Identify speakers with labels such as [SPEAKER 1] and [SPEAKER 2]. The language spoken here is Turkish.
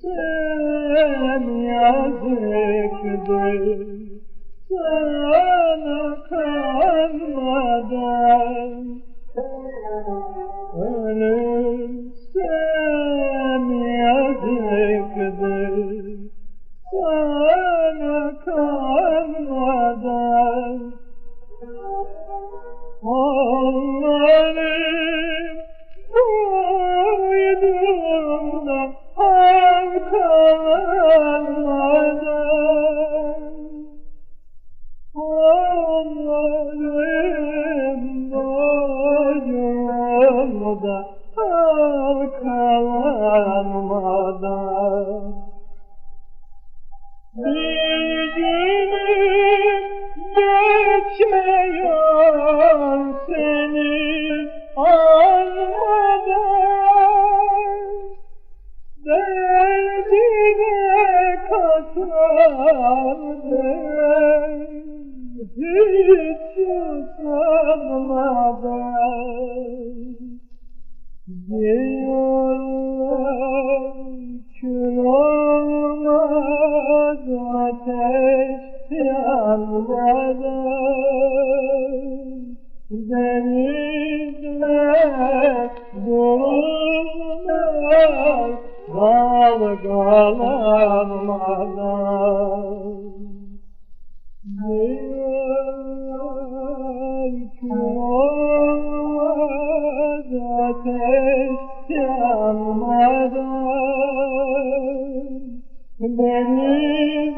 [SPEAKER 1] Sen yazık değil sana kanmadan halkalanmadan bir günüm geçiyor seni almadan Derdine katlandım hiç usanmadan yanmadan Denizler durulmaz dalgalanmadan. Diyorlar kül olmaz ateş yanmadan. Denizler